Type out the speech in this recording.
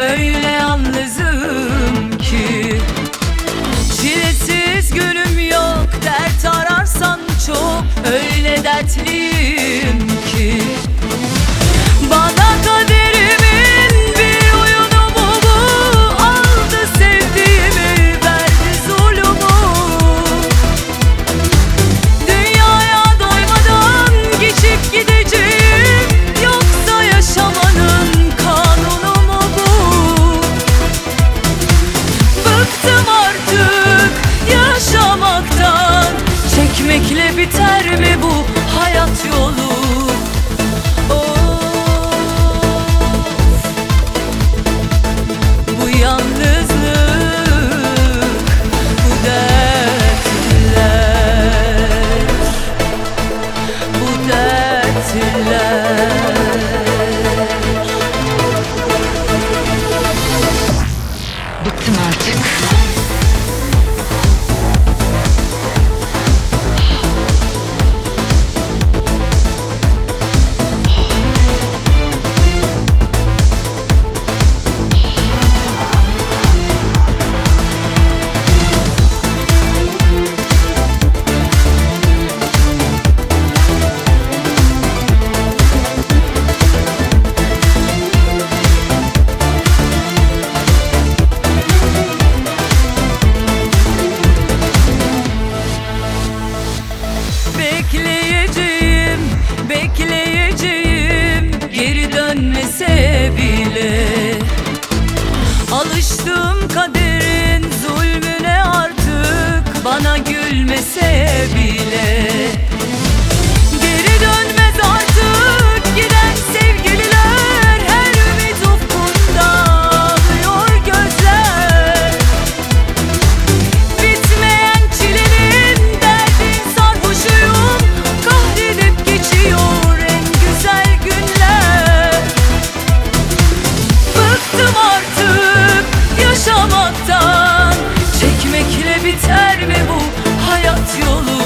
öyle yalnızım ki. Çilesiz günüm yok dert ararsan çok. Öyle dertliyim. Biter mi bu hayat yolu? Of. Bu yalnızlık Bu dertler. Bu dertler gülmese bile. Geri dönmez artık giden sevgililer. Her ümit ufkunda ağlıyor gözler. Bitmeyen çilenin derdin sarhoşuyum. Kahredip geçiyor en güzel günler. Bıktım artık yaşamaktan. Çekmekle biter mi bu yolu